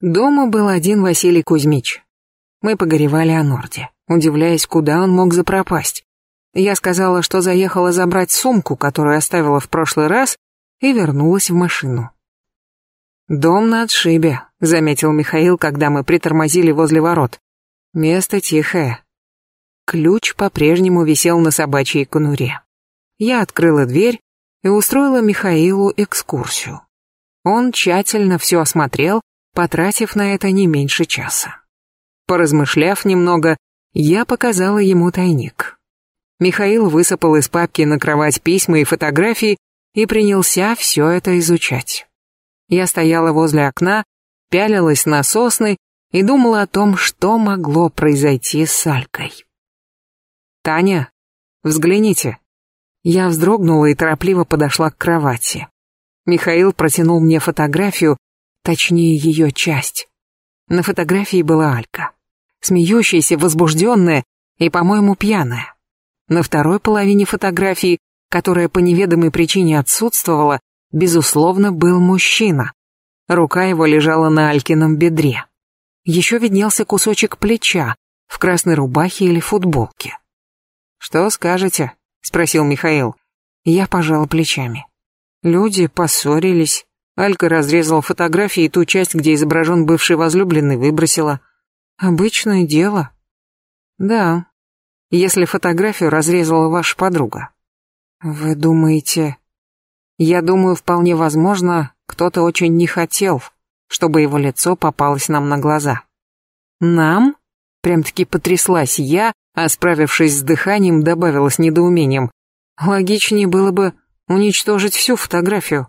Дома был один Василий Кузьмич. Мы погоревали о Норде, удивляясь, куда он мог запропасть. Я сказала, что заехала забрать сумку, которую оставила в прошлый раз, и вернулась в машину. «Дом на отшибе», — заметил Михаил, когда мы притормозили возле ворот. «Место тихое». Ключ по-прежнему висел на собачьей конуре. Я открыла дверь и устроила Михаилу экскурсию. Он тщательно все осмотрел, потратив на это не меньше часа. Поразмышляв немного, я показала ему тайник. Михаил высыпал из папки на кровать письма и фотографии и принялся все это изучать. Я стояла возле окна, пялилась на сосны и думала о том, что могло произойти с Алькой. «Таня, взгляните». Я вздрогнула и торопливо подошла к кровати. Михаил протянул мне фотографию, точнее ее часть. На фотографии была Алька, смеющаяся, возбужденная и, по-моему, пьяная. На второй половине фотографии, которая по неведомой причине отсутствовала, безусловно, был мужчина. Рука его лежала на Алькином бедре. Еще виднелся кусочек плеча в красной рубахе или футболке. «Что скажете?» — спросил Михаил. Я пожала плечами. Люди поссорились. Алька разрезала фотографии и ту часть, где изображен бывший возлюбленный, выбросила. Обычное дело. Да, если фотографию разрезала ваша подруга. Вы думаете... Я думаю, вполне возможно, кто-то очень не хотел, чтобы его лицо попалось нам на глаза. Нам? Прям-таки потряслась я, а справившись с дыханием, добавила с недоумением. Логичнее было бы уничтожить всю фотографию.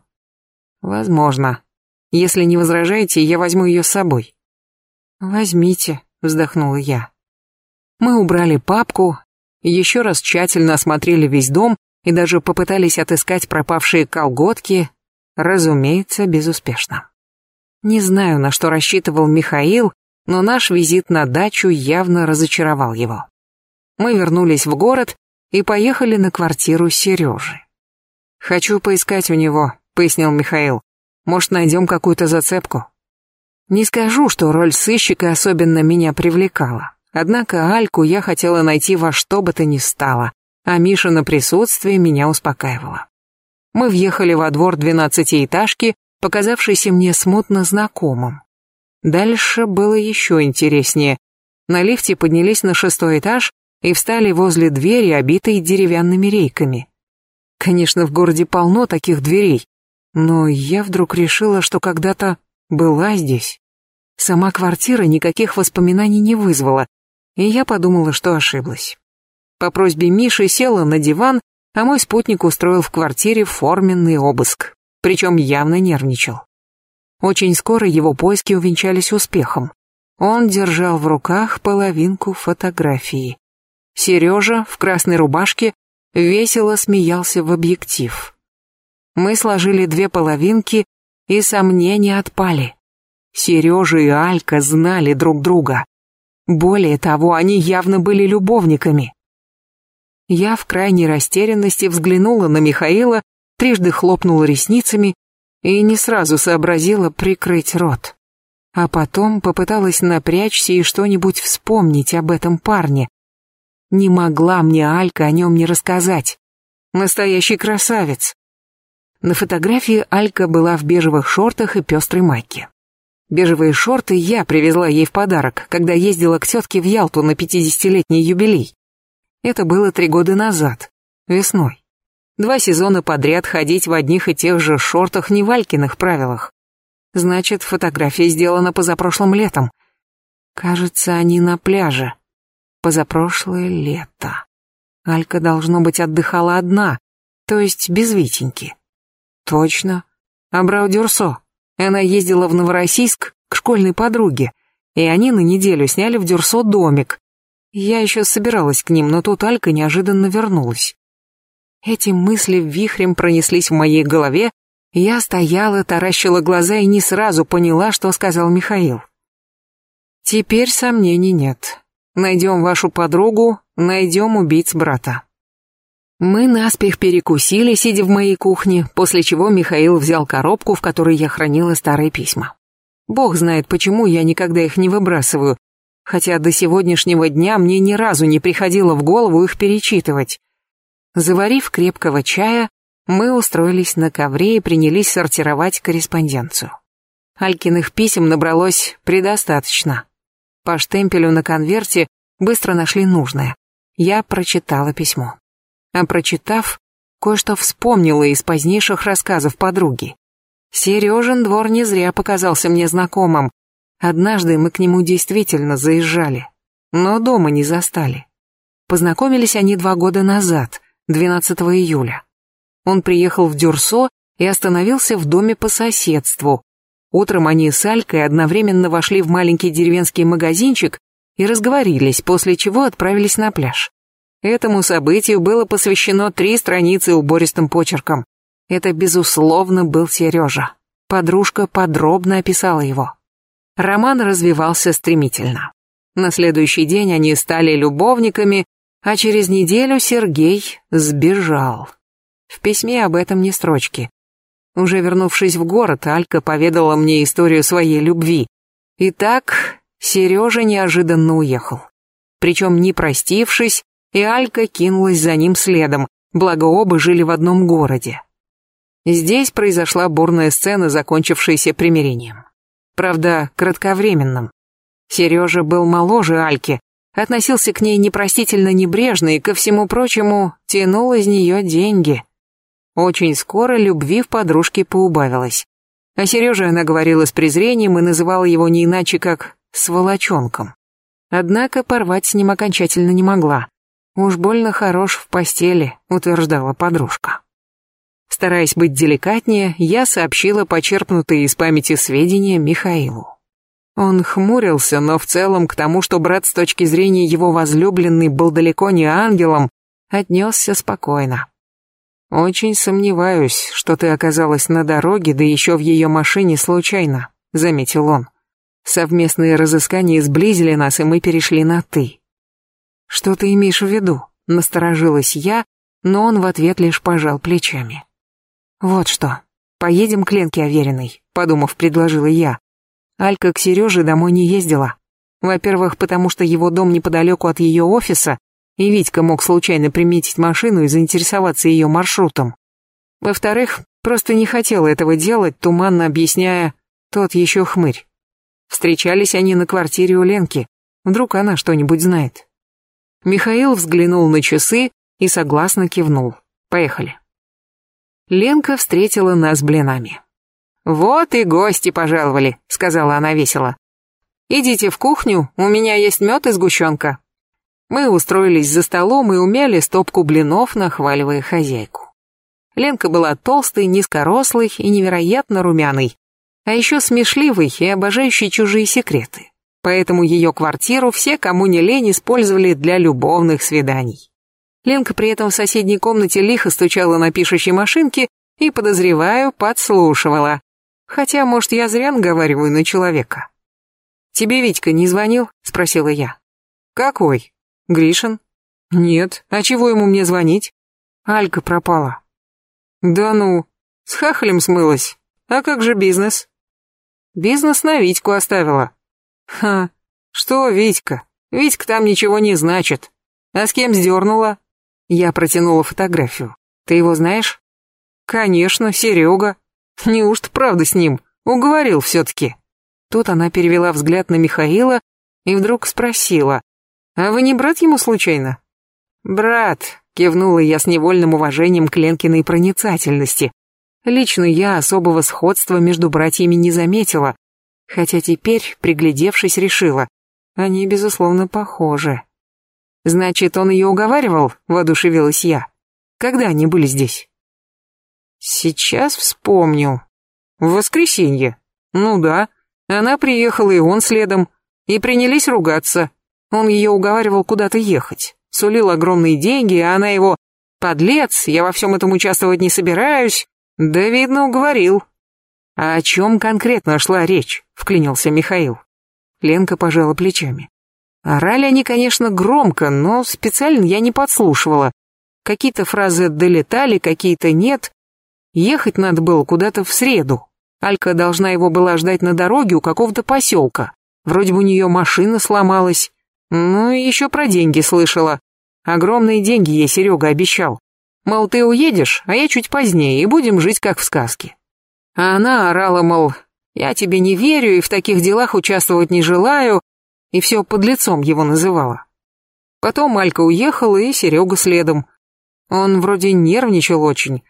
Возможно. Если не возражаете, я возьму ее с собой. Возьмите, вздохнула я. Мы убрали папку, еще раз тщательно осмотрели весь дом и даже попытались отыскать пропавшие колготки, разумеется, безуспешно. Не знаю, на что рассчитывал Михаил, но наш визит на дачу явно разочаровал его. Мы вернулись в город и поехали на квартиру Сережи. «Хочу поискать у него», — пояснил Михаил. «Может, найдем какую-то зацепку?» Не скажу, что роль сыщика особенно меня привлекала. Однако Альку я хотела найти во что бы то ни стало, а Миша на присутствие меня успокаивало. Мы въехали во двор двенадцатиэтажки, показавшийся мне смутно знакомым. Дальше было еще интереснее. На лифте поднялись на шестой этаж и встали возле двери, обитой деревянными рейками. Конечно, в городе полно таких дверей, но я вдруг решила, что когда-то была здесь. Сама квартира никаких воспоминаний не вызвала, и я подумала, что ошиблась. По просьбе Миши села на диван, а мой спутник устроил в квартире форменный обыск, причем явно нервничал. Очень скоро его поиски увенчались успехом. Он держал в руках половинку фотографии. Сережа в красной рубашке весело смеялся в объектив. Мы сложили две половинки, и сомнения отпали. Сережа и Алька знали друг друга. Более того, они явно были любовниками. Я в крайней растерянности взглянула на Михаила, трижды хлопнула ресницами и не сразу сообразила прикрыть рот. А потом попыталась напрячься и что-нибудь вспомнить об этом парне, не могла мне Алька о нем не рассказать. Настоящий красавец. На фотографии Алька была в бежевых шортах и пестрой майке. Бежевые шорты я привезла ей в подарок, когда ездила к тетке в Ялту на пятидесятилетний юбилей. Это было три года назад, весной. Два сезона подряд ходить в одних и тех же шортах не в Алькиных правилах. Значит, фотография сделана позапрошлым летом. Кажется, они на пляже позапрошлое лето. Алька, должно быть, отдыхала одна, то есть без Витеньки. Точно. Абрау-Дюрсо. Она ездила в Новороссийск к школьной подруге, и они на неделю сняли в Дюрсо домик. Я еще собиралась к ним, но тут Алька неожиданно вернулась. Эти мысли вихрем пронеслись в моей голове, я стояла, таращила глаза и не сразу поняла, что сказал Михаил. Теперь сомнений нет. Найдем вашу подругу, найдем убийц брата. Мы наспех перекусили, сидя в моей кухне, после чего Михаил взял коробку, в которой я хранила старые письма. Бог знает, почему я никогда их не выбрасываю, хотя до сегодняшнего дня мне ни разу не приходило в голову их перечитывать. Заварив крепкого чая, мы устроились на ковре и принялись сортировать корреспонденцию. Алькиных писем набралось предостаточно. По штемпелю на конверте быстро нашли нужное. Я прочитала письмо. А прочитав, кое-что вспомнила из позднейших рассказов подруги. Сережин двор не зря показался мне знакомым. Однажды мы к нему действительно заезжали, но дома не застали. Познакомились они два года назад, 12 июля. Он приехал в Дюрсо и остановился в доме по соседству. Утром они с Алькой одновременно вошли в маленький деревенский магазинчик и разговорились, после чего отправились на пляж. Этому событию было посвящено три страницы убористым почерком. Это, безусловно, был Сережа. Подружка подробно описала его. Роман развивался стремительно. На следующий день они стали любовниками, а через неделю Сергей сбежал. В письме об этом не строчки. Уже вернувшись в город, Алька поведала мне историю своей любви. Итак, Сережа неожиданно уехал. Причем не простившись, и Алька кинулась за ним следом, благо оба жили в одном городе. Здесь произошла бурная сцена, закончившаяся примирением. Правда, кратковременным. Сережа был моложе Альки, относился к ней непростительно небрежно и, ко всему прочему, тянул из нее деньги. Очень скоро любви в подружке поубавилось. А Сереже она говорила с презрением и называла его не иначе, как «сволочонком». Однако порвать с ним окончательно не могла. Уж больно хорош в постели, утверждала подружка. Стараясь быть деликатнее, я сообщила почерпнутые из памяти сведения Михаилу. Он хмурился, но в целом к тому, что брат с точки зрения его возлюбленный был далеко не ангелом, отнесся спокойно. «Очень сомневаюсь, что ты оказалась на дороге, да еще в ее машине случайно», — заметил он. «Совместные разыскания сблизили нас, и мы перешли на «ты». «Что ты имеешь в виду?» — насторожилась я, но он в ответ лишь пожал плечами. «Вот что, поедем к Ленке Авериной», — подумав, предложила я. Алька к Сереже домой не ездила. Во-первых, потому что его дом неподалеку от ее офиса, и Витька мог случайно приметить машину и заинтересоваться ее маршрутом. Во-вторых, просто не хотела этого делать, туманно объясняя, тот еще хмырь. Встречались они на квартире у Ленки, вдруг она что-нибудь знает. Михаил взглянул на часы и согласно кивнул. Поехали. Ленка встретила нас блинами. «Вот и гости пожаловали», — сказала она весело. «Идите в кухню, у меня есть мед и сгущенка». Мы устроились за столом и умяли стопку блинов, нахваливая хозяйку. Ленка была толстой, низкорослой и невероятно румяной, а еще смешливой и обожающей чужие секреты поэтому ее квартиру все, кому не лень, использовали для любовных свиданий. Ленка при этом в соседней комнате лихо стучала на пишущей машинке и, подозреваю, подслушивала. Хотя, может, я зря наговариваю на человека. «Тебе Витька не звонил?» — спросила я. «Какой? Гришин?» «Нет. А чего ему мне звонить?» «Алька пропала». «Да ну, с хахалем смылась. А как же бизнес?» «Бизнес на Витьку оставила. Ха, что Витька? Витька там ничего не значит. А с кем сдернула? Я протянула фотографию. Ты его знаешь? Конечно, Серега. Неужто правда с ним? Уговорил все-таки. Тут она перевела взгляд на Михаила и вдруг спросила. А вы не брат ему случайно? Брат, кивнула я с невольным уважением к Ленкиной проницательности. Лично я особого сходства между братьями не заметила, хотя теперь, приглядевшись, решила, они, безусловно, похожи. Значит, он ее уговаривал, воодушевилась я. Когда они были здесь? Сейчас вспомню. В воскресенье. Ну да, она приехала и он следом, и принялись ругаться. Он ее уговаривал куда-то ехать, сулил огромные деньги, а она его «Подлец, я во всем этом участвовать не собираюсь». Да, видно, уговорил. А о чем конкретно шла речь? Вклинился Михаил. Ленка пожала плечами. Орали они, конечно, громко, но специально я не подслушивала. Какие-то фразы долетали, какие-то нет. Ехать надо было куда-то в среду. Алька должна его была ждать на дороге у какого-то поселка. Вроде бы у нее машина сломалась. Ну и еще про деньги слышала. Огромные деньги ей Серега обещал. Мол, ты уедешь, а я чуть позднее, и будем жить как в сказке. А она орала, мол, я тебе не верю и в таких делах участвовать не желаю, и все под лицом его называла. Потом Алька уехала, и Серега следом. Он вроде нервничал очень.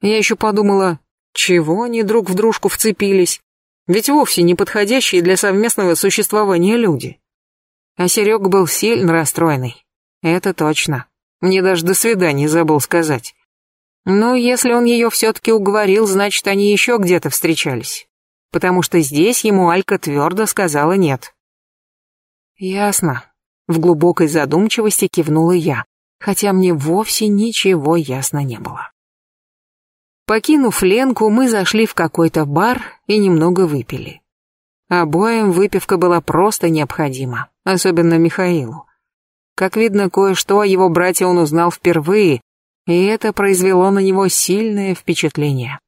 Я еще подумала, чего они друг в дружку вцепились? Ведь вовсе не подходящие для совместного существования люди. А Серега был сильно расстроенный. Это точно. Мне даже до свидания забыл сказать. Ну, если он ее все-таки уговорил, значит, они еще где-то встречались. Потому что здесь ему Алька твердо сказала нет. Ясно. В глубокой задумчивости кивнула я, хотя мне вовсе ничего ясно не было. Покинув Ленку, мы зашли в какой-то бар и немного выпили. Обоим выпивка была просто необходима, особенно Михаилу. Как видно, кое-что о его брате он узнал впервые, и это произвело на него сильное впечатление.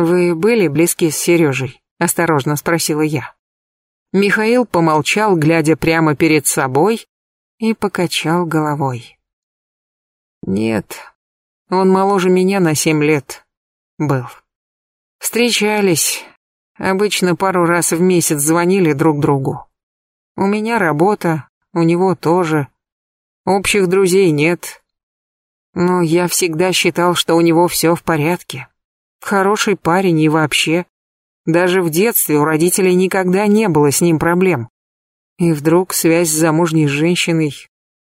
«Вы были близки с Сережей?» — осторожно спросила я. Михаил помолчал, глядя прямо перед собой, и покачал головой. «Нет, он моложе меня на семь лет. Был. Встречались. Обычно пару раз в месяц звонили друг другу. У меня работа, у него тоже. Общих друзей нет. Но я всегда считал, что у него все в порядке. Хороший парень и вообще. Даже в детстве у родителей никогда не было с ним проблем. И вдруг связь с замужней женщиной,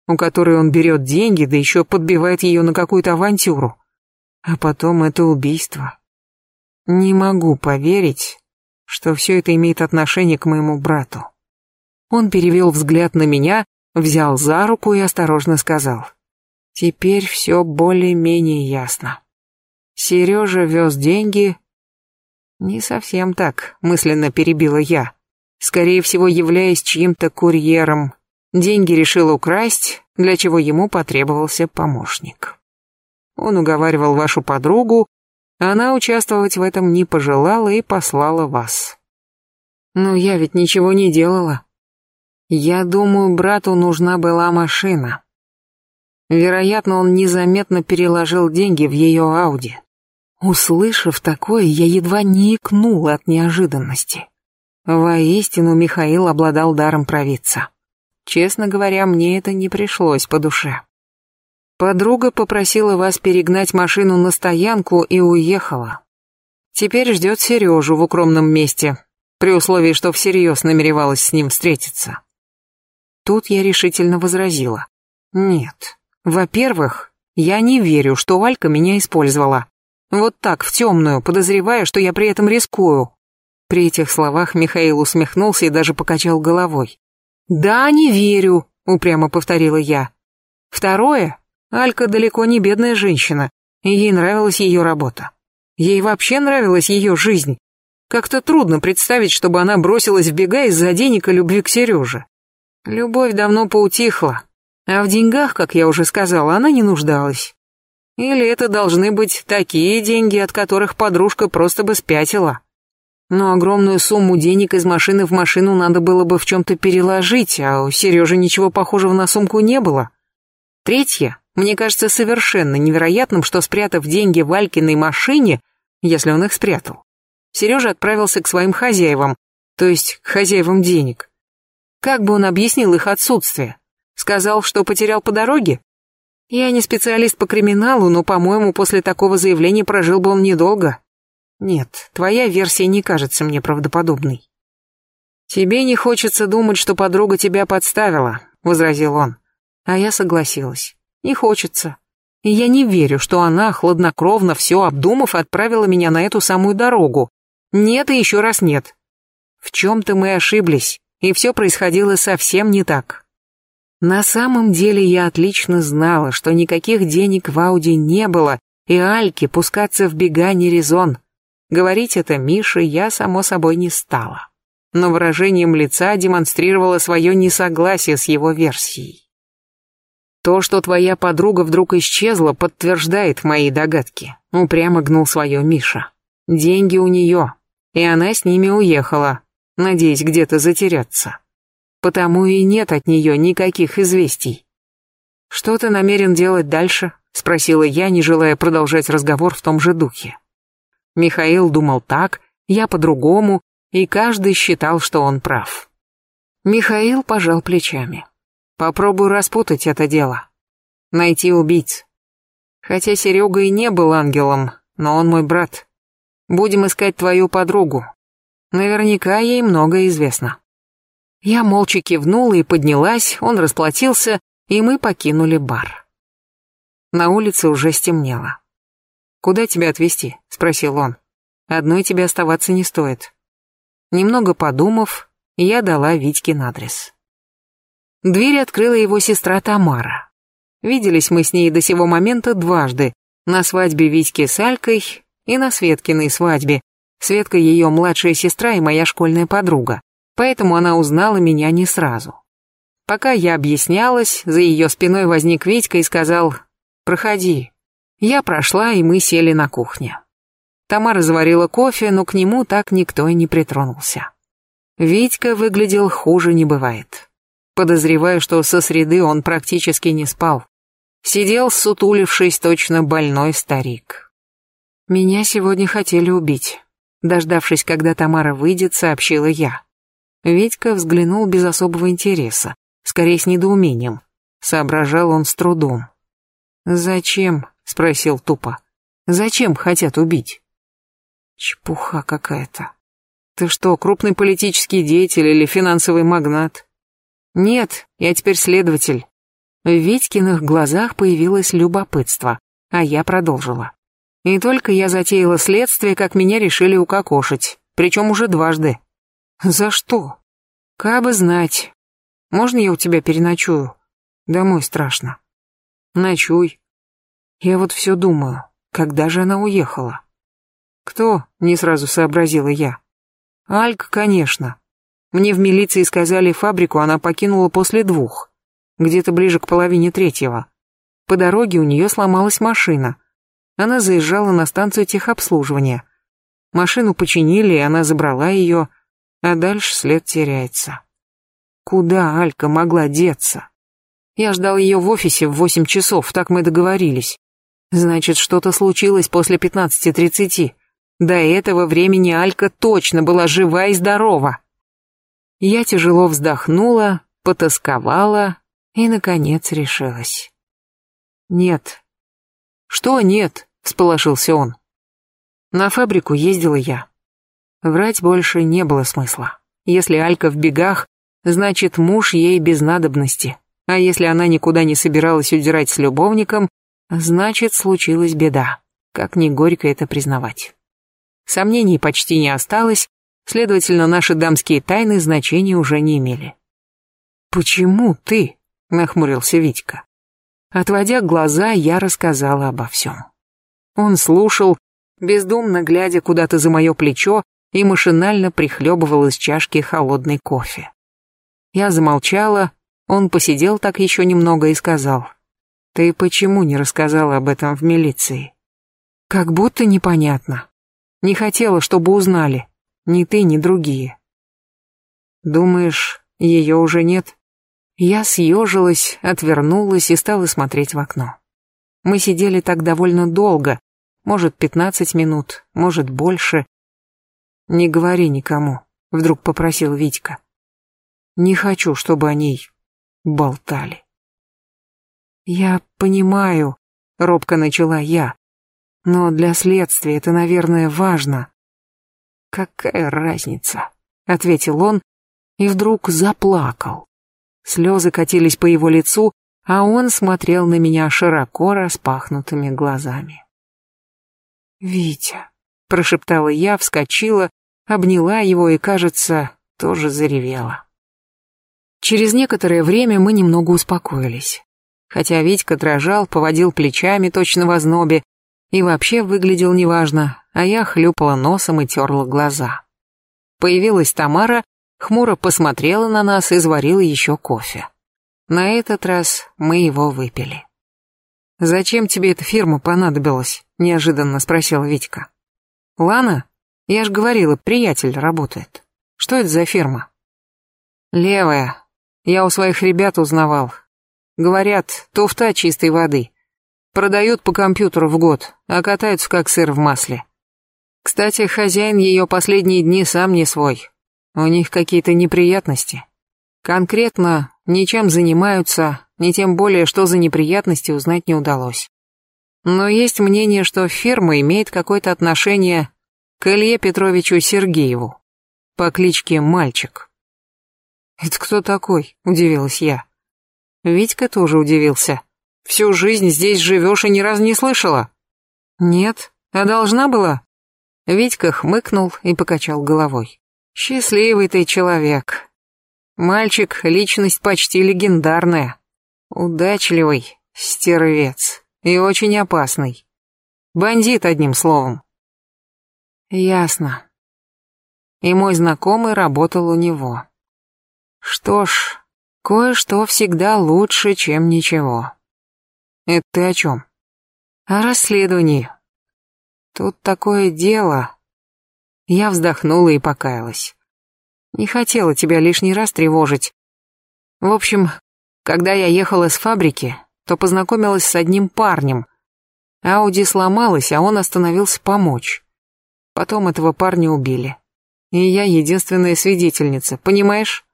у которой он берет деньги, да еще подбивает ее на какую-то авантюру. А потом это убийство. Не могу поверить, что все это имеет отношение к моему брату. Он перевел взгляд на меня, взял за руку и осторожно сказал. Теперь все более-менее ясно. Сережа вез деньги... Не совсем так, мысленно перебила я. Скорее всего, являясь чьим-то курьером. Деньги решил украсть, для чего ему потребовался помощник. Он уговаривал вашу подругу, она участвовать в этом не пожелала и послала вас. Но я ведь ничего не делала. Я думаю, брату нужна была машина. Вероятно, он незаметно переложил деньги в ее Ауди. Услышав такое, я едва не икнул от неожиданности. Воистину, Михаил обладал даром провидца. Честно говоря, мне это не пришлось по душе. Подруга попросила вас перегнать машину на стоянку и уехала. Теперь ждет Сережу в укромном месте, при условии, что всерьез намеревалась с ним встретиться. Тут я решительно возразила. Нет. Во-первых, я не верю, что Алька меня использовала. Вот так, в темную, подозревая, что я при этом рискую. При этих словах Михаил усмехнулся и даже покачал головой. «Да, не верю», — упрямо повторила я. Второе, Алька далеко не бедная женщина, и ей нравилась ее работа. Ей вообще нравилась ее жизнь. Как-то трудно представить, чтобы она бросилась в бега из-за денег и любви к Сереже. Любовь давно поутихла, а в деньгах, как я уже сказала, она не нуждалась. Или это должны быть такие деньги, от которых подружка просто бы спятила. Но огромную сумму денег из машины в машину надо было бы в чем-то переложить, а у Сережи ничего похожего на сумку не было. Третье, мне кажется совершенно невероятным, что спрятав деньги в Алькиной машине, если он их спрятал, Сережа отправился к своим хозяевам, то есть к хозяевам денег. Как бы он объяснил их отсутствие? Сказал, что потерял по дороге? Я не специалист по криминалу, но, по-моему, после такого заявления прожил бы он недолго. Нет, твоя версия не кажется мне правдоподобной. Тебе не хочется думать, что подруга тебя подставила, возразил он. А я согласилась. Не хочется. И я не верю, что она, хладнокровно все обдумав, отправила меня на эту самую дорогу. Нет и еще раз нет. В чем-то мы ошиблись и все происходило совсем не так. На самом деле я отлично знала, что никаких денег в Ауди не было, и Альке пускаться в бега не резон. Говорить это Мише я, само собой, не стала. Но выражением лица демонстрировала свое несогласие с его версией. То, что твоя подруга вдруг исчезла, подтверждает мои догадки. Упрямо гнул свое Миша. Деньги у нее, и она с ними уехала, надеясь где-то затеряться. Потому и нет от нее никаких известий. «Что ты намерен делать дальше?» — спросила я, не желая продолжать разговор в том же духе. Михаил думал так, я по-другому, и каждый считал, что он прав. Михаил пожал плечами. «Попробуй распутать это дело. Найти убийц. Хотя Серега и не был ангелом, но он мой брат. Будем искать твою подругу. Наверняка ей много известно». Я молча кивнула и поднялась, он расплатился, и мы покинули бар. На улице уже стемнело. «Куда тебя отвезти?» — спросил он. «Одной тебе оставаться не стоит». Немного подумав, я дала Витькин адрес. Дверь открыла его сестра Тамара. Виделись мы с ней до сего момента дважды, на свадьбе Витьки с Алькой и на Светкиной свадьбе. Светка ее младшая сестра и моя школьная подруга, поэтому она узнала меня не сразу. Пока я объяснялась, за ее спиной возник Витька и сказал «Проходи». Я прошла, и мы сели на кухне. Тамара заварила кофе, но к нему так никто и не притронулся. Витька выглядел хуже не бывает. Подозреваю, что со среды он практически не спал. Сидел, сутулившись, точно больной старик. «Меня сегодня хотели убить», — дождавшись, когда Тамара выйдет, сообщила я. Витька взглянул без особого интереса, скорее с недоумением. Соображал он с трудом. «Зачем?» — спросил тупо. «Зачем хотят убить?» «Чепуха какая-то. Ты что, крупный политический деятель или финансовый магнат?» «Нет, я теперь следователь». В Витькиных глазах появилось любопытство, а я продолжила. И только я затеяла следствие, как меня решили укокошить, причем уже дважды. «За что?» «Кабы знать. Можно я у тебя переночую? Домой страшно». «Ночуй. Я вот все думаю, когда же она уехала? Кто? Не сразу сообразила я. Алька, конечно. Мне в милиции сказали, фабрику она покинула после двух, где-то ближе к половине третьего. По дороге у нее сломалась машина. Она заезжала на станцию техобслуживания. Машину починили, и она забрала ее, а дальше след теряется. Куда Алька могла деться? Я ждал ее в офисе в восемь часов, так мы договорились. Значит, что-то случилось после пятнадцати тридцати. До этого времени Алька точно была жива и здорова. Я тяжело вздохнула, потасковала и, наконец, решилась. «Нет». «Что нет?» — всполошился он. «На фабрику ездила я. Врать больше не было смысла. Если Алька в бегах, значит, муж ей без надобности. А если она никуда не собиралась удирать с любовником, Значит, случилась беда, как ни горько это признавать. Сомнений почти не осталось, следовательно, наши дамские тайны значения уже не имели. «Почему ты?» — нахмурился Витька. Отводя глаза, я рассказала обо всем. Он слушал, бездумно глядя куда-то за мое плечо и машинально прихлебывал из чашки холодный кофе. Я замолчала, он посидел так еще немного и сказал — ты почему не рассказала об этом в милиции? Как будто непонятно. Не хотела, чтобы узнали. Ни ты, ни другие. Думаешь, ее уже нет? Я съежилась, отвернулась и стала смотреть в окно. Мы сидели так довольно долго, может, пятнадцать минут, может, больше. Не говори никому, вдруг попросил Витька. Не хочу, чтобы о ней болтали. «Я понимаю», — робко начала я. «Но для следствия это, наверное, важно». «Какая разница?» — ответил он и вдруг заплакал. Слезы катились по его лицу, а он смотрел на меня широко распахнутыми глазами. «Витя», — прошептала я, вскочила, обняла его и, кажется, тоже заревела. Через некоторое время мы немного успокоились хотя Витька дрожал, поводил плечами точно в ознобе и вообще выглядел неважно, а я хлюпала носом и терла глаза. Появилась Тамара, хмуро посмотрела на нас и заварила еще кофе. На этот раз мы его выпили. «Зачем тебе эта фирма понадобилась?» — неожиданно спросил Витька. «Лана? Я ж говорила, приятель работает. Что это за фирма? Левая. Я у своих ребят узнавал. Говорят, туфта чистой воды. Продают по компьютеру в год, а катаются как сыр в масле. Кстати, хозяин ее последние дни сам не свой. У них какие-то неприятности. Конкретно ничем занимаются, ни тем более, что за неприятности узнать не удалось. Но есть мнение, что фирма имеет какое-то отношение к Илье Петровичу Сергееву по кличке Мальчик. «Это кто такой?» – удивилась я. Витька тоже удивился. «Всю жизнь здесь живешь и ни разу не слышала?» «Нет, а должна была?» Витька хмыкнул и покачал головой. «Счастливый ты человек. Мальчик — личность почти легендарная. Удачливый, стервец и очень опасный. Бандит, одним словом». «Ясно. И мой знакомый работал у него. Что ж, кое-что всегда лучше, чем ничего. Это ты о чем? О расследовании. Тут такое дело. Я вздохнула и покаялась. Не хотела тебя лишний раз тревожить. В общем, когда я ехала с фабрики, то познакомилась с одним парнем. Ауди сломалась, а он остановился помочь. Потом этого парня убили. И я единственная свидетельница, понимаешь?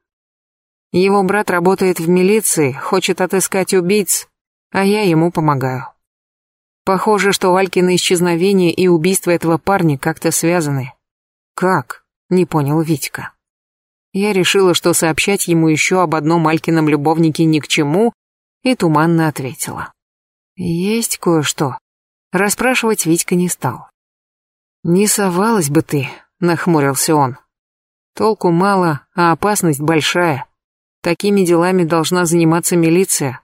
Его брат работает в милиции, хочет отыскать убийц, а я ему помогаю. Похоже, что Алькино исчезновение и убийство этого парня как-то связаны. Как? Не понял Витька. Я решила, что сообщать ему еще об одном Алькином любовнике ни к чему, и туманно ответила. Есть кое-что. Расспрашивать Витька не стал. Не совалась бы ты, нахмурился он. Толку мало, а опасность большая. Такими делами должна заниматься милиция.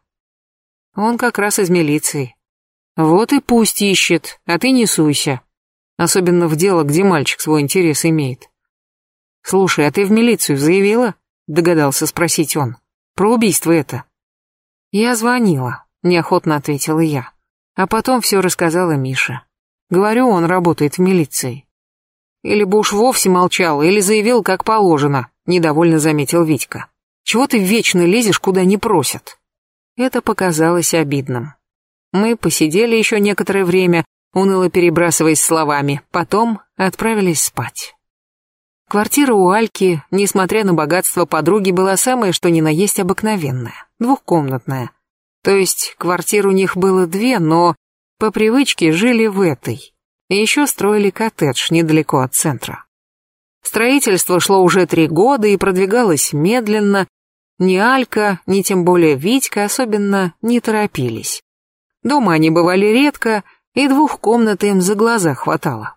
Он как раз из милиции. Вот и пусть ищет, а ты не суйся. Особенно в дело, где мальчик свой интерес имеет. Слушай, а ты в милицию заявила? Догадался спросить он. Про убийство это. Я звонила, неохотно ответила я. А потом все рассказала Миша. Говорю, он работает в милиции. Или бы уж вовсе молчал, или заявил, как положено, недовольно заметил Витька. Чего ты вечно лезешь, куда не просят?» Это показалось обидным. Мы посидели еще некоторое время, уныло перебрасываясь словами, потом отправились спать. Квартира у Альки, несмотря на богатство подруги, была самая что ни на есть обыкновенная, двухкомнатная. То есть квартир у них было две, но по привычке жили в этой. И еще строили коттедж недалеко от центра. Строительство шло уже три года и продвигалось медленно. Ни Алька, ни тем более Витька особенно не торопились. Дома они бывали редко, и двух комнат им за глаза хватало.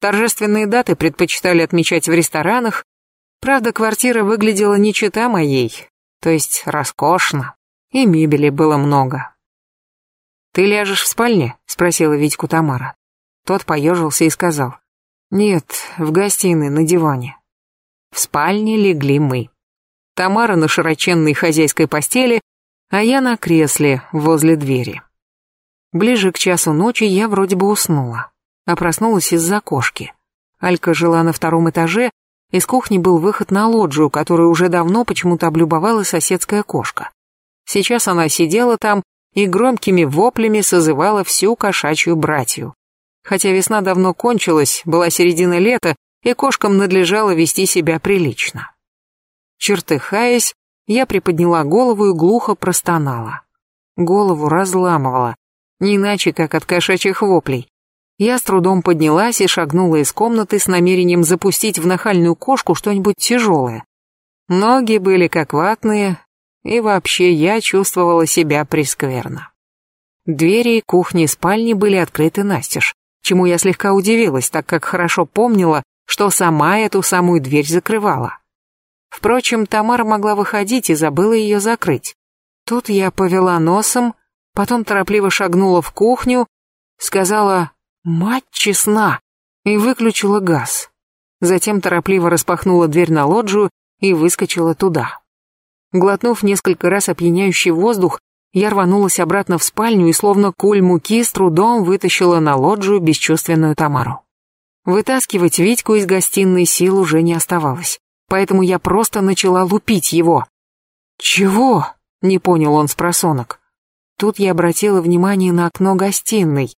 Торжественные даты предпочитали отмечать в ресторанах. Правда, квартира выглядела не чета моей, то есть роскошно, и мебели было много. «Ты ляжешь в спальне?» — спросила Витьку Тамара. Тот поежился и сказал. Нет, в гостиной, на диване. В спальне легли мы. Тамара на широченной хозяйской постели, а я на кресле возле двери. Ближе к часу ночи я вроде бы уснула, а проснулась из-за кошки. Алька жила на втором этаже, из кухни был выход на лоджию, которую уже давно почему-то облюбовала соседская кошка. Сейчас она сидела там и громкими воплями созывала всю кошачью братью. Хотя весна давно кончилась, была середина лета, и кошкам надлежало вести себя прилично. Чертыхаясь, я приподняла голову и глухо простонала. Голову разламывала, не иначе, как от кошачьих воплей. Я с трудом поднялась и шагнула из комнаты с намерением запустить в нахальную кошку что-нибудь тяжелое. Ноги были как ватные, и вообще я чувствовала себя прескверно. Двери кухни и спальни были открыты настежь чему я слегка удивилась, так как хорошо помнила, что сама эту самую дверь закрывала. Впрочем, Тамара могла выходить и забыла ее закрыть. Тут я повела носом, потом торопливо шагнула в кухню, сказала «Мать честна!» и выключила газ. Затем торопливо распахнула дверь на лоджию и выскочила туда. Глотнув несколько раз опьяняющий воздух, я рванулась обратно в спальню и словно куль муки с трудом вытащила на лоджию бесчувственную Тамару. Вытаскивать Витьку из гостиной сил уже не оставалось, поэтому я просто начала лупить его. «Чего?» — не понял он с просонок. Тут я обратила внимание на окно гостиной.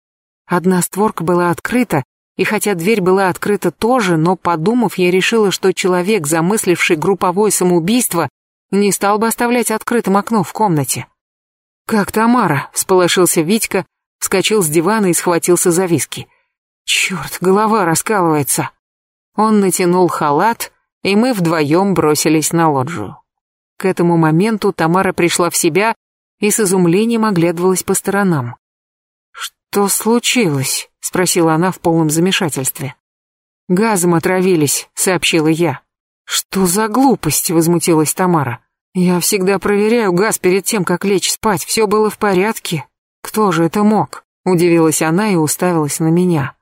Одна створка была открыта, и хотя дверь была открыта тоже, но подумав, я решила, что человек, замысливший групповое самоубийство, не стал бы оставлять открытым окно в комнате. «Как Тамара?» — всполошился Витька, вскочил с дивана и схватился за виски. «Черт, голова раскалывается!» Он натянул халат, и мы вдвоем бросились на лоджию. К этому моменту Тамара пришла в себя и с изумлением оглядывалась по сторонам. «Что случилось?» — спросила она в полном замешательстве. «Газом отравились», — сообщила я. «Что за глупость?» — возмутилась Тамара. «Я всегда проверяю газ перед тем, как лечь спать. Все было в порядке. Кто же это мог?» — удивилась она и уставилась на меня.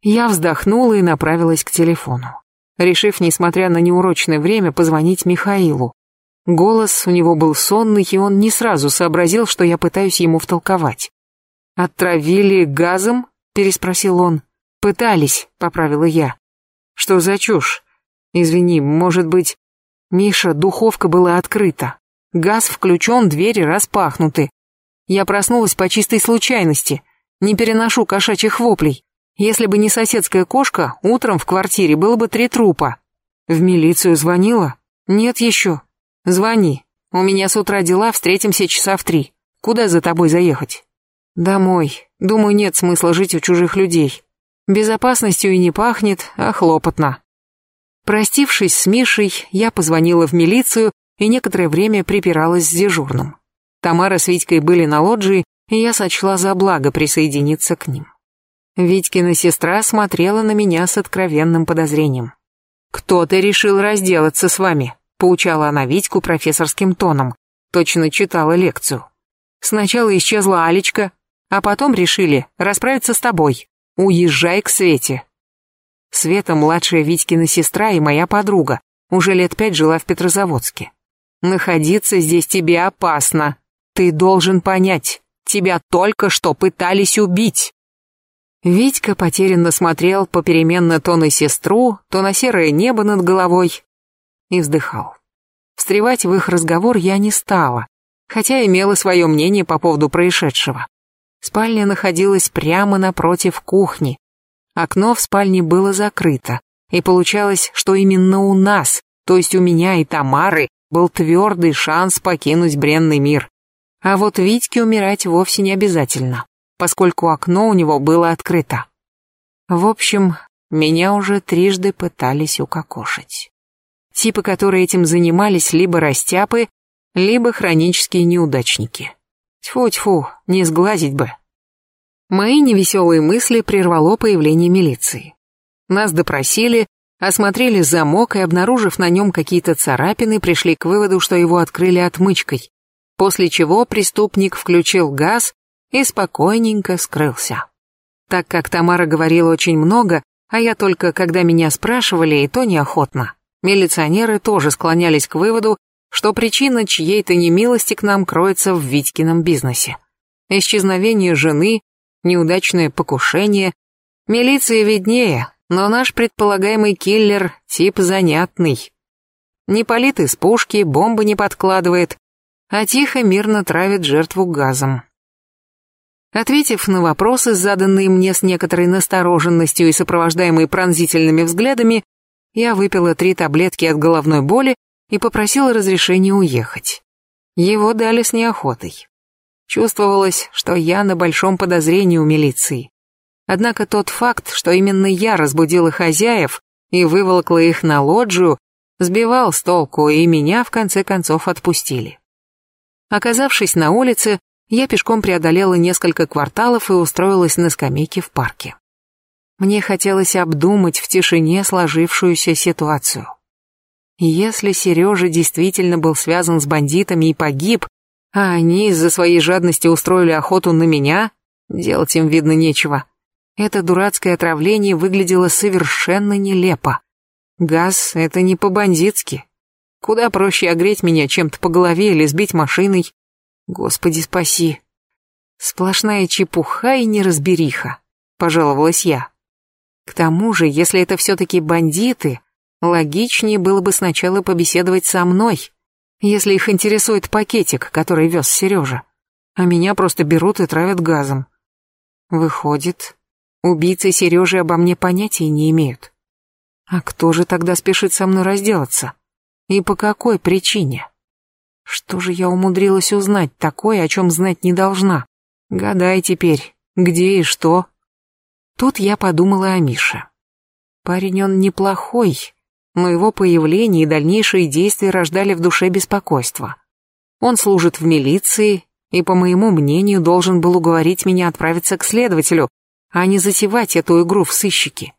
Я вздохнула и направилась к телефону, решив, несмотря на неурочное время, позвонить Михаилу. Голос у него был сонный, и он не сразу сообразил, что я пытаюсь ему втолковать. «Отравили газом?» — переспросил он. «Пытались», — поправила я. «Что за чушь? Извини, может быть...» Миша, духовка была открыта. Газ включен, двери распахнуты. Я проснулась по чистой случайности. Не переношу кошачьих воплей. Если бы не соседская кошка, утром в квартире было бы три трупа. В милицию звонила? Нет еще. Звони. У меня с утра дела, встретимся часа в три. Куда за тобой заехать? Домой. Думаю, нет смысла жить у чужих людей. Безопасностью и не пахнет, а хлопотно. Простившись с Мишей, я позвонила в милицию и некоторое время припиралась с дежурным. Тамара с Витькой были на лоджии, и я сочла за благо присоединиться к ним. Витькина сестра смотрела на меня с откровенным подозрением. «Кто-то решил разделаться с вами», — поучала она Витьку профессорским тоном. Точно читала лекцию. «Сначала исчезла Алечка, а потом решили расправиться с тобой. Уезжай к Свете, Света, младшая Витькина сестра и моя подруга, уже лет пять жила в Петрозаводске. Находиться здесь тебе опасно. Ты должен понять, тебя только что пытались убить. Витька потерянно смотрел попеременно то на сестру, то на серое небо над головой и вздыхал. Встревать в их разговор я не стала, хотя имела свое мнение по поводу происшедшего. Спальня находилась прямо напротив кухни, Окно в спальне было закрыто, и получалось, что именно у нас, то есть у меня и Тамары, был твердый шанс покинуть бренный мир. А вот Витьке умирать вовсе не обязательно, поскольку окно у него было открыто. В общем, меня уже трижды пытались укокошить. Типы, которые этим занимались, либо растяпы, либо хронические неудачники. Тьфу-тьфу, не сглазить бы. Мои невеселые мысли прервало появление милиции. Нас допросили, осмотрели замок и, обнаружив на нем какие-то царапины, пришли к выводу, что его открыли отмычкой, после чего преступник включил газ и спокойненько скрылся. Так как Тамара говорила очень много, а я только, когда меня спрашивали, и то неохотно, милиционеры тоже склонялись к выводу, что причина чьей-то немилости к нам кроется в Витькином бизнесе. Исчезновение жены, неудачное покушение. Милиции виднее, но наш предполагаемый киллер — тип занятный. Не палит из пушки, бомбы не подкладывает, а тихо мирно травит жертву газом. Ответив на вопросы, заданные мне с некоторой настороженностью и сопровождаемые пронзительными взглядами, я выпила три таблетки от головной боли и попросила разрешения уехать. Его дали с неохотой. Чувствовалось, что я на большом подозрении у милиции. Однако тот факт, что именно я разбудила хозяев и выволокла их на лоджию, сбивал с толку, и меня в конце концов отпустили. Оказавшись на улице, я пешком преодолела несколько кварталов и устроилась на скамейке в парке. Мне хотелось обдумать в тишине сложившуюся ситуацию. Если Сережа действительно был связан с бандитами и погиб, а они из-за своей жадности устроили охоту на меня, делать им, видно, нечего. Это дурацкое отравление выглядело совершенно нелепо. Газ — это не по-бандитски. Куда проще огреть меня чем-то по голове или сбить машиной. Господи, спаси. Сплошная чепуха и неразбериха, пожаловалась я. К тому же, если это все-таки бандиты, логичнее было бы сначала побеседовать со мной, если их интересует пакетик, который вез Сережа, а меня просто берут и травят газом. Выходит, убийцы Сережи обо мне понятия не имеют. А кто же тогда спешит со мной разделаться? И по какой причине? Что же я умудрилась узнать такое, о чем знать не должна? Гадай теперь, где и что. Тут я подумала о Мише. Парень он неплохой, но его появление и дальнейшие действия рождали в душе беспокойство. Он служит в милиции и, по моему мнению, должен был уговорить меня отправиться к следователю, а не затевать эту игру в сыщики.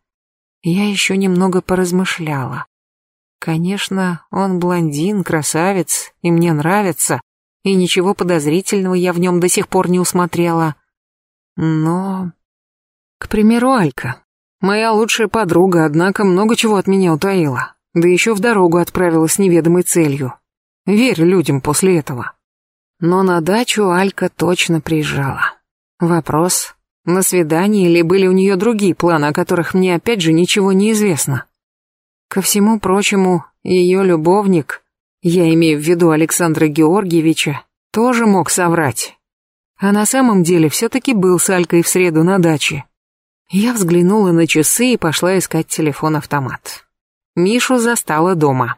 Я еще немного поразмышляла. Конечно, он блондин, красавец, и мне нравится, и ничего подозрительного я в нем до сих пор не усмотрела. Но... К примеру, Алька. Моя лучшая подруга, однако, много чего от меня утаила. Да еще в дорогу отправилась с неведомой целью. Верь людям после этого. Но на дачу Алька точно приезжала. Вопрос, на свидание или были у нее другие планы, о которых мне опять же ничего не известно. Ко всему прочему, ее любовник, я имею в виду Александра Георгиевича, тоже мог соврать. А на самом деле все-таки был с Алькой в среду на даче. Я взглянула на часы и пошла искать телефон-автомат. Мишу застала дома.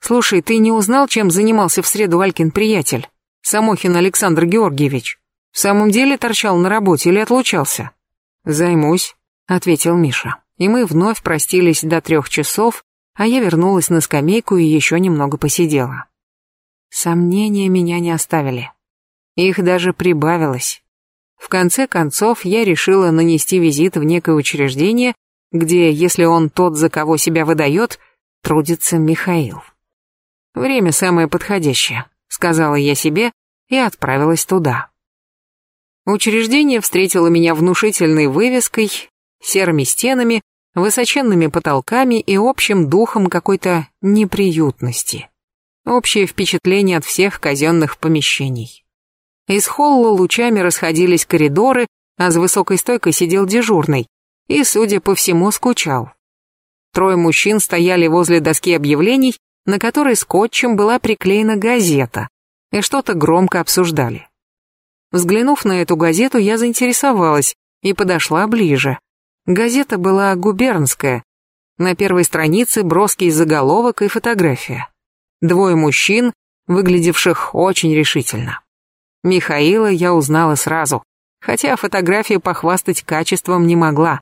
«Слушай, ты не узнал, чем занимался в среду Алькин приятель? Самохин Александр Георгиевич? В самом деле торчал на работе или отлучался?» «Займусь», — ответил Миша и мы вновь простились до трех часов, а я вернулась на скамейку и еще немного посидела. Сомнения меня не оставили. Их даже прибавилось. В конце концов, я решила нанести визит в некое учреждение, где, если он тот, за кого себя выдает, трудится Михаил. «Время самое подходящее», — сказала я себе и отправилась туда. Учреждение встретило меня внушительной вывеской, серыми стенами высоченными потолками и общим духом какой-то неприютности. Общее впечатление от всех казенных помещений. Из холла лучами расходились коридоры, а за высокой стойкой сидел дежурный и, судя по всему, скучал. Трое мужчин стояли возле доски объявлений, на которой скотчем была приклеена газета, и что-то громко обсуждали. Взглянув на эту газету, я заинтересовалась и подошла ближе. Газета была губернская. На первой странице броский заголовок и фотография. Двое мужчин, выглядевших очень решительно. Михаила я узнала сразу, хотя фотография похвастать качеством не могла.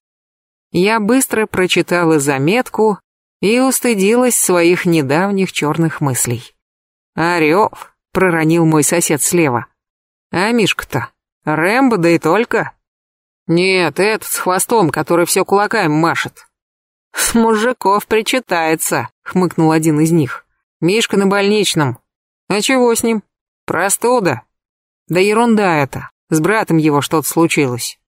Я быстро прочитала заметку и устыдилась своих недавних черных мыслей. «Орел», — проронил мой сосед слева. «А Мишка-то? Рэмбо, да и только». Нет, этот с хвостом, который все кулаками машет. С мужиков причитается, хмыкнул один из них. Мишка на больничном. А чего с ним? Простуда. Да ерунда это. С братом его что-то случилось.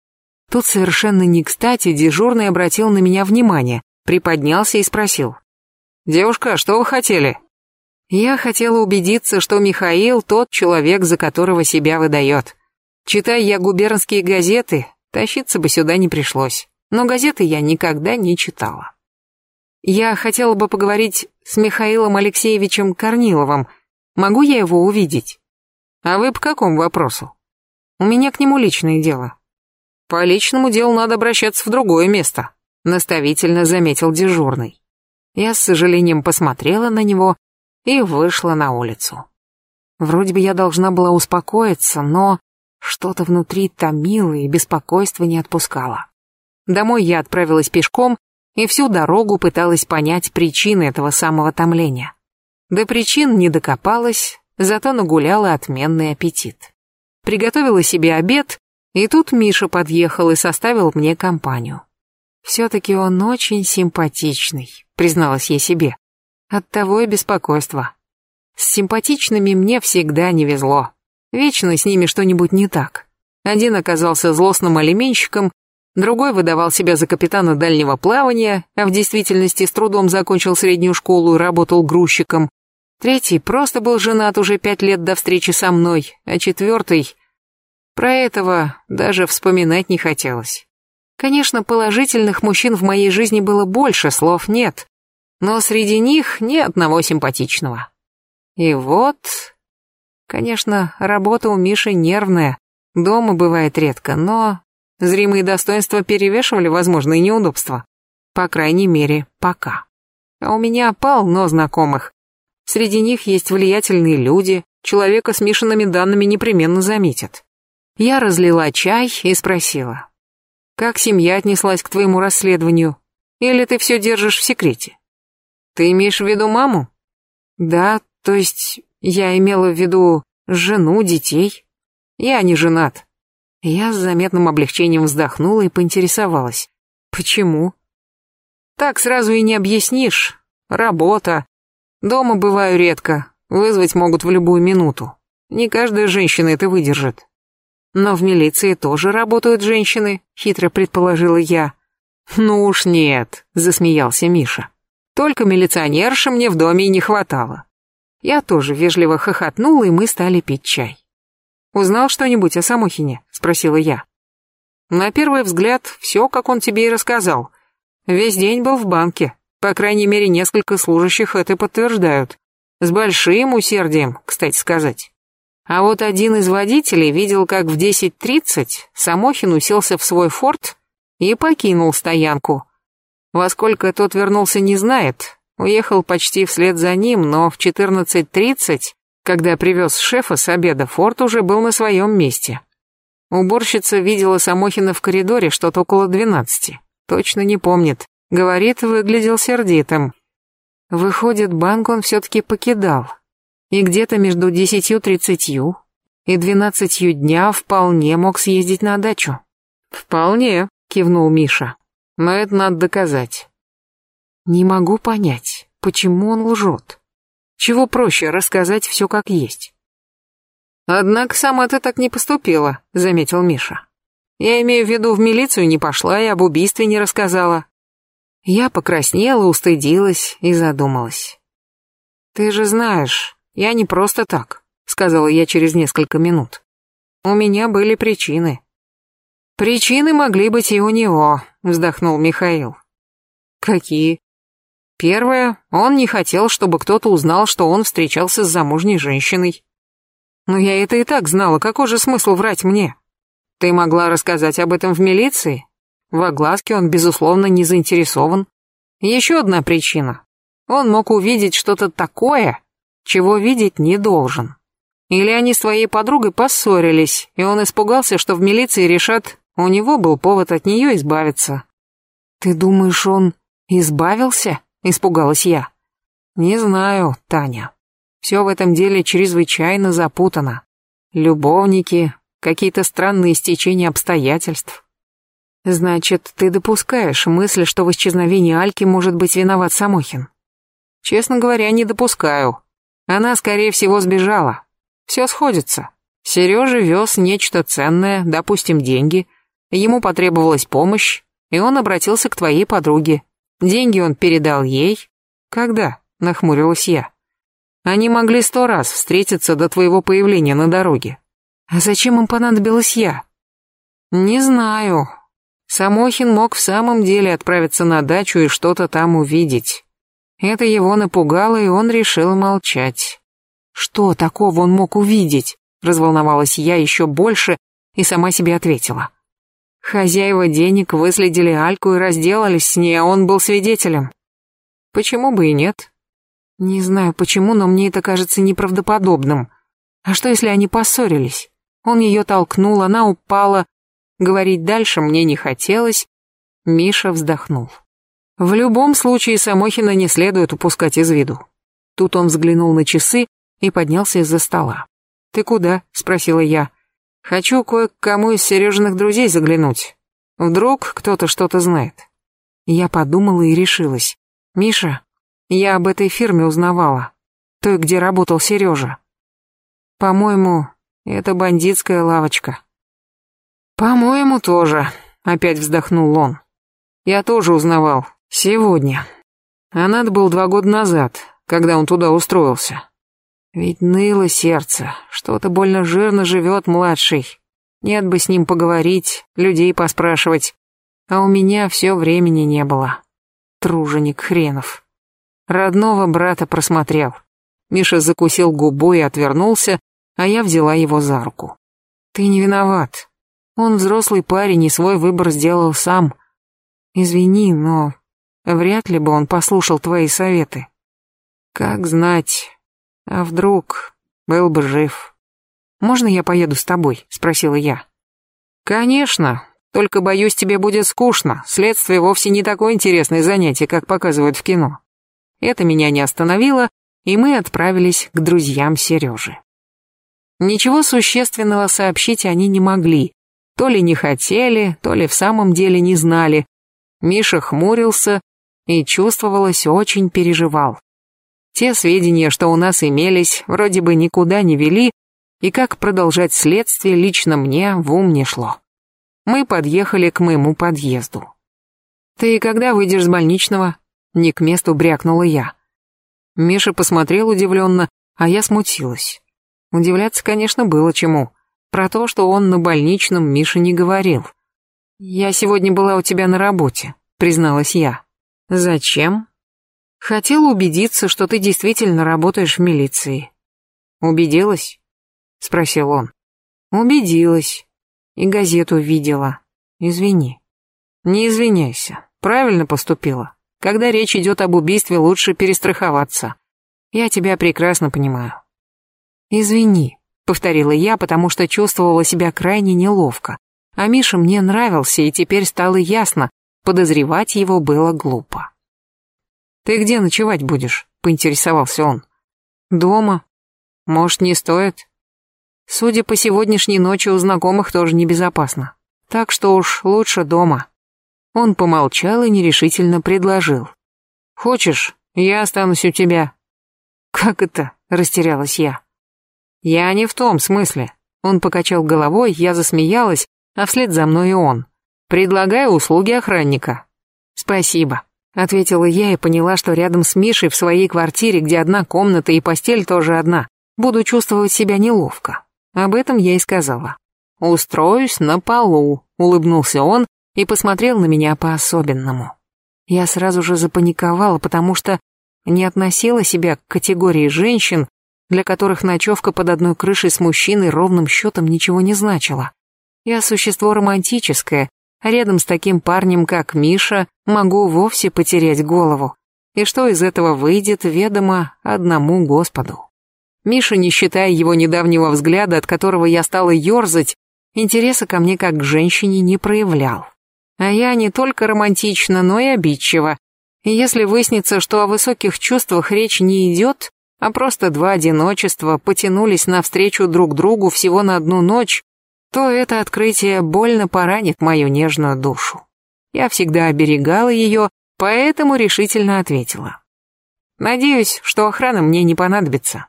Тут совершенно не кстати дежурный обратил на меня внимание, приподнялся и спросил. «Девушка, что вы хотели?» Я хотела убедиться, что Михаил тот человек, за которого себя выдает. Читая я губернские газеты, Тащиться бы сюда не пришлось, но газеты я никогда не читала. Я хотела бы поговорить с Михаилом Алексеевичем Корниловым. Могу я его увидеть? А вы по какому вопросу? У меня к нему личное дело. По личному делу надо обращаться в другое место, наставительно заметил дежурный. Я с сожалением посмотрела на него и вышла на улицу. Вроде бы я должна была успокоиться, но что-то внутри томило и беспокойство не отпускало. Домой я отправилась пешком и всю дорогу пыталась понять причины этого самого томления. До причин не докопалась, зато нагуляла отменный аппетит. Приготовила себе обед, и тут Миша подъехал и составил мне компанию. Все-таки он очень симпатичный, призналась я себе. Оттого и беспокойство. С симпатичными мне всегда не везло. Вечно с ними что-нибудь не так. Один оказался злостным алименщиком, другой выдавал себя за капитана дальнего плавания, а в действительности с трудом закончил среднюю школу и работал грузчиком. Третий просто был женат уже пять лет до встречи со мной, а четвертый... Про этого даже вспоминать не хотелось. Конечно, положительных мужчин в моей жизни было больше, слов нет. Но среди них ни одного симпатичного. И вот... Конечно, работа у Миши нервная, дома бывает редко, но зримые достоинства перевешивали возможные неудобства. По крайней мере, пока. А у меня полно знакомых. Среди них есть влиятельные люди, человека с Мишиными данными непременно заметят. Я разлила чай и спросила. Как семья отнеслась к твоему расследованию? Или ты все держишь в секрете? Ты имеешь в виду маму? Да, то есть я имела в виду жену, детей. Я не женат. Я с заметным облегчением вздохнула и поинтересовалась. Почему? Так сразу и не объяснишь. Работа. Дома бываю редко. Вызвать могут в любую минуту. Не каждая женщина это выдержит. Но в милиции тоже работают женщины, хитро предположила я. Ну уж нет, засмеялся Миша. Только милиционерши мне в доме и не хватало. Я тоже вежливо хохотнула, и мы стали пить чай. «Узнал что-нибудь о Самохине?» — спросила я. На первый взгляд, все, как он тебе и рассказал. Весь день был в банке. По крайней мере, несколько служащих это подтверждают. С большим усердием, кстати сказать. А вот один из водителей видел, как в 10.30 Самохин уселся в свой форт и покинул стоянку. Во сколько тот вернулся, не знает. Уехал почти вслед за ним, но в 14.30, когда привез шефа с обеда, форт уже был на своем месте. Уборщица видела Самохина в коридоре что-то около 12. Точно не помнит. Говорит, выглядел сердитым. Выходит, банк он все-таки покидал и где-то между десятью тридцатью и двенадцатью дня вполне мог съездить на дачу. «Вполне», — кивнул Миша. «Но это надо доказать». «Не могу понять, почему он лжет. Чего проще рассказать все как есть?» «Однако сама ты так не поступила», — заметил Миша. «Я имею в виду, в милицию не пошла и об убийстве не рассказала». Я покраснела, устыдилась и задумалась. «Ты же знаешь, я не просто так, сказала я через несколько минут. У меня были причины. Причины могли быть и у него, вздохнул Михаил. Какие? Первое, он не хотел, чтобы кто-то узнал, что он встречался с замужней женщиной. Но я это и так знала, какой же смысл врать мне? Ты могла рассказать об этом в милиции? В огласке он, безусловно, не заинтересован. Еще одна причина. Он мог увидеть что-то такое, чего видеть не должен. Или они с твоей подругой поссорились, и он испугался, что в милиции решат, у него был повод от нее избавиться. «Ты думаешь, он избавился?» — испугалась я. «Не знаю, Таня. Все в этом деле чрезвычайно запутано. Любовники, какие-то странные стечения обстоятельств. Значит, ты допускаешь мысль, что в исчезновении Альки может быть виноват Самохин? Честно говоря, не допускаю. Она, скорее всего, сбежала. Все сходится. Сережа вез нечто ценное, допустим, деньги. Ему потребовалась помощь, и он обратился к твоей подруге. Деньги он передал ей. Когда? Нахмурилась я. Они могли сто раз встретиться до твоего появления на дороге. А зачем им понадобилась я? Не знаю. Самохин мог в самом деле отправиться на дачу и что-то там увидеть. Это его напугало, и он решил молчать. Что такого он мог увидеть? Разволновалась я еще больше и сама себе ответила. Хозяева денег выследили Альку и разделались с ней, а он был свидетелем. Почему бы и нет? Не знаю почему, но мне это кажется неправдоподобным. А что если они поссорились? Он ее толкнул, она упала. Говорить дальше мне не хотелось. Миша вздохнул. В любом случае Самохина не следует упускать из виду. Тут он взглянул на часы и поднялся из-за стола. «Ты куда?» — спросила я. «Хочу кое к кому из Сережиных друзей заглянуть. Вдруг кто-то что-то знает». Я подумала и решилась. «Миша, я об этой фирме узнавала. Той, где работал Сережа. По-моему, это бандитская лавочка». «По-моему, тоже», — опять вздохнул он. «Я тоже узнавал. Сегодня. А надо было два года назад, когда он туда устроился. Ведь ныло сердце, что-то больно жирно живет младший. Нет бы с ним поговорить, людей поспрашивать. А у меня все времени не было. Труженик хренов. Родного брата просмотрел. Миша закусил губу и отвернулся, а я взяла его за руку. Ты не виноват. Он взрослый парень и свой выбор сделал сам. Извини, но вряд ли бы он послушал твои советы. Как знать, а вдруг был бы жив. «Можно я поеду с тобой?» — спросила я. «Конечно, только, боюсь, тебе будет скучно. Следствие вовсе не такое интересное занятие, как показывают в кино». Это меня не остановило, и мы отправились к друзьям Сережи. Ничего существенного сообщить они не могли. То ли не хотели, то ли в самом деле не знали. Миша хмурился и, чувствовалось, очень переживал. Те сведения, что у нас имелись, вроде бы никуда не вели, и как продолжать следствие лично мне в ум не шло. Мы подъехали к моему подъезду. «Ты когда выйдешь с больничного?» Не к месту брякнула я. Миша посмотрел удивленно, а я смутилась. Удивляться, конечно, было чему. Про то, что он на больничном, Миша не говорил. «Я сегодня была у тебя на работе», — призналась я. «Зачем?» «Хотела убедиться, что ты действительно работаешь в милиции». «Убедилась?» — спросил он. «Убедилась. И газету видела. Извини». «Не извиняйся. Правильно поступила. Когда речь идет об убийстве, лучше перестраховаться. Я тебя прекрасно понимаю». «Извини», — повторила я, потому что чувствовала себя крайне неловко. А Миша мне нравился, и теперь стало ясно, подозревать его было глупо. «Ты где ночевать будешь?» — поинтересовался он. «Дома. Может, не стоит?» Судя по сегодняшней ночи, у знакомых тоже небезопасно. Так что уж лучше дома. Он помолчал и нерешительно предложил. «Хочешь, я останусь у тебя?» «Как это?» — растерялась я. «Я не в том смысле». Он покачал головой, я засмеялась, а вслед за мной и он. «Предлагаю услуги охранника». «Спасибо», — ответила я и поняла, что рядом с Мишей в своей квартире, где одна комната и постель тоже одна, буду чувствовать себя неловко. Об этом я и сказала. «Устроюсь на полу», — улыбнулся он и посмотрел на меня по-особенному. Я сразу же запаниковала, потому что не относила себя к категории женщин, для которых ночевка под одной крышей с мужчиной ровным счетом ничего не значила. Я существо романтическое, а рядом с таким парнем, как Миша, могу вовсе потерять голову. И что из этого выйдет, ведомо одному Господу. Миша, не считая его недавнего взгляда, от которого я стала ерзать, интереса ко мне как к женщине не проявлял. А я не только романтична, но и обидчива. И если выяснится, что о высоких чувствах речь не идет, а просто два одиночества потянулись навстречу друг другу всего на одну ночь, то это открытие больно поранит мою нежную душу. Я всегда оберегала ее, поэтому решительно ответила. Надеюсь, что охрана мне не понадобится.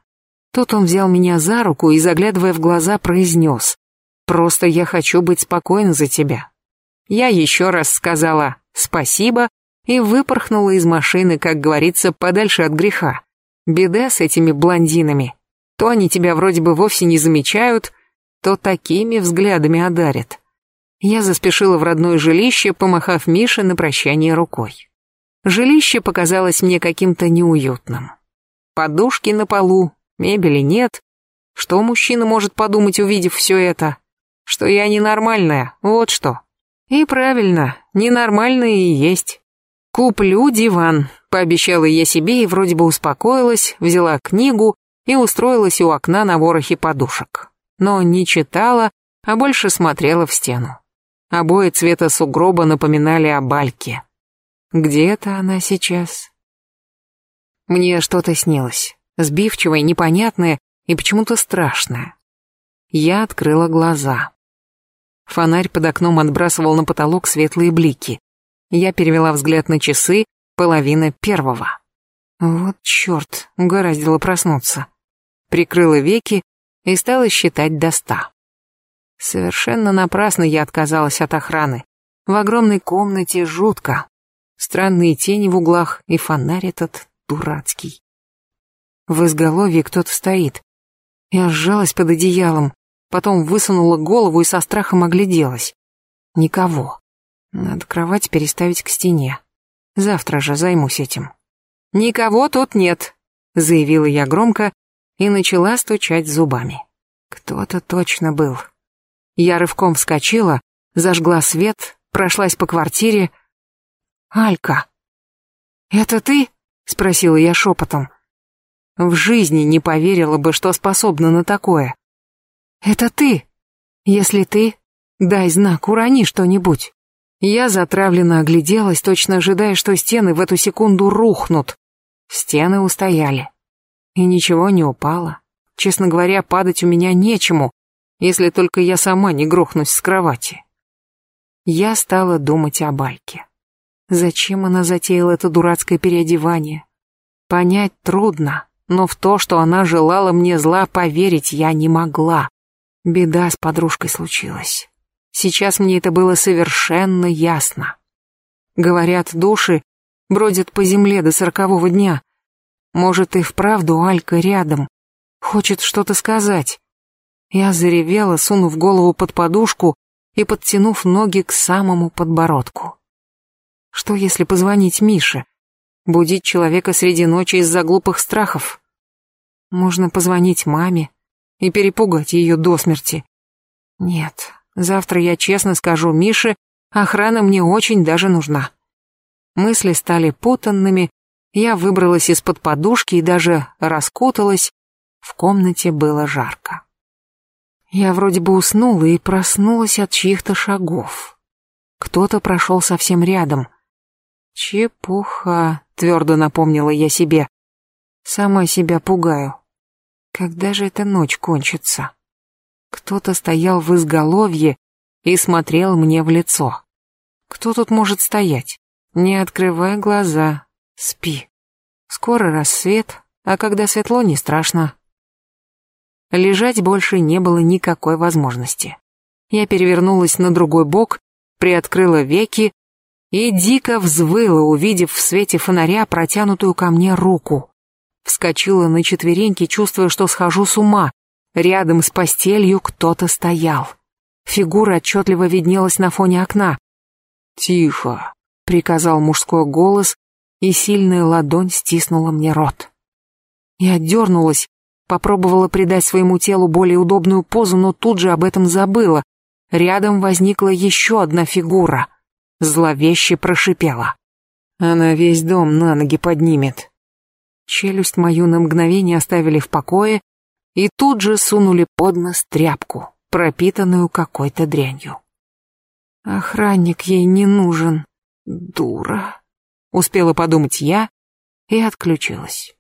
Тут он взял меня за руку и, заглядывая в глаза, произнес. «Просто я хочу быть спокойна за тебя». Я еще раз сказала «спасибо» и выпорхнула из машины, как говорится, подальше от греха. Беда с этими блондинами. То они тебя вроде бы вовсе не замечают, то такими взглядами одарят. Я заспешила в родное жилище, помахав Мише на прощание рукой. Жилище показалось мне каким-то неуютным. Подушки на полу, мебели нет. Что мужчина может подумать, увидев все это? Что я ненормальная, вот что. И правильно, ненормальная и есть. «Куплю диван», — пообещала я себе и вроде бы успокоилась, взяла книгу и устроилась у окна на ворохе подушек. Но не читала, а больше смотрела в стену. Обои цвета сугроба напоминали о бальке. Где-то она сейчас. Мне что-то снилось, сбивчивое, непонятное и почему-то страшное. Я открыла глаза. Фонарь под окном отбрасывал на потолок светлые блики. Я перевела взгляд на часы, половина первого. Вот черт, угораздило проснуться. Прикрыла веки и стала считать до ста. Совершенно напрасно я отказалась от охраны. В огромной комнате жутко. Странные тени в углах и фонарь этот дурацкий. В изголовье кто-то стоит. Я сжалась под одеялом, потом высунула голову и со страхом огляделась. Никого. Надо кровать переставить к стене. Завтра же займусь этим. «Никого тут нет», — заявила я громко и начала стучать зубами. Кто-то точно был. Я рывком вскочила, зажгла свет, прошлась по квартире. «Алька!» «Это ты?» — спросила я шепотом. В жизни не поверила бы, что способна на такое. «Это ты? Если ты, дай знак, урони что-нибудь». Я затравленно огляделась, точно ожидая, что стены в эту секунду рухнут. Стены устояли. И ничего не упало. Честно говоря, падать у меня нечему, если только я сама не грохнусь с кровати. Я стала думать о Бальке. Зачем она затеяла это дурацкое переодевание? Понять трудно, но в то, что она желала мне зла, поверить я не могла. Беда с подружкой случилась. Сейчас мне это было совершенно ясно. Говорят, души бродят по земле до сорокового дня. Может, и вправду Алька рядом, хочет что-то сказать. Я заревела, сунув голову под подушку и подтянув ноги к самому подбородку. Что если позвонить Мише? Будить человека среди ночи из-за глупых страхов? Можно позвонить маме и перепугать ее до смерти. Нет, Завтра я честно скажу Мише, охрана мне очень даже нужна. Мысли стали путанными, я выбралась из-под подушки и даже раскуталась. В комнате было жарко. Я вроде бы уснула и проснулась от чьих-то шагов. Кто-то прошел совсем рядом. «Чепуха», — твердо напомнила я себе. «Сама себя пугаю. Когда же эта ночь кончится?» Кто-то стоял в изголовье и смотрел мне в лицо. Кто тут может стоять? Не открывай глаза, спи. Скоро рассвет, а когда светло, не страшно. Лежать больше не было никакой возможности. Я перевернулась на другой бок, приоткрыла веки и дико взвыла, увидев в свете фонаря протянутую ко мне руку. Вскочила на четвереньки, чувствуя, что схожу с ума, Рядом с постелью кто-то стоял. Фигура отчетливо виднелась на фоне окна. «Тихо», — приказал мужской голос, и сильная ладонь стиснула мне рот. Я дернулась, попробовала придать своему телу более удобную позу, но тут же об этом забыла. Рядом возникла еще одна фигура. Зловеще прошипела. Она весь дом на ноги поднимет. Челюсть мою на мгновение оставили в покое, и тут же сунули под нос тряпку, пропитанную какой-то дрянью. Охранник ей не нужен, дура, успела подумать я и отключилась.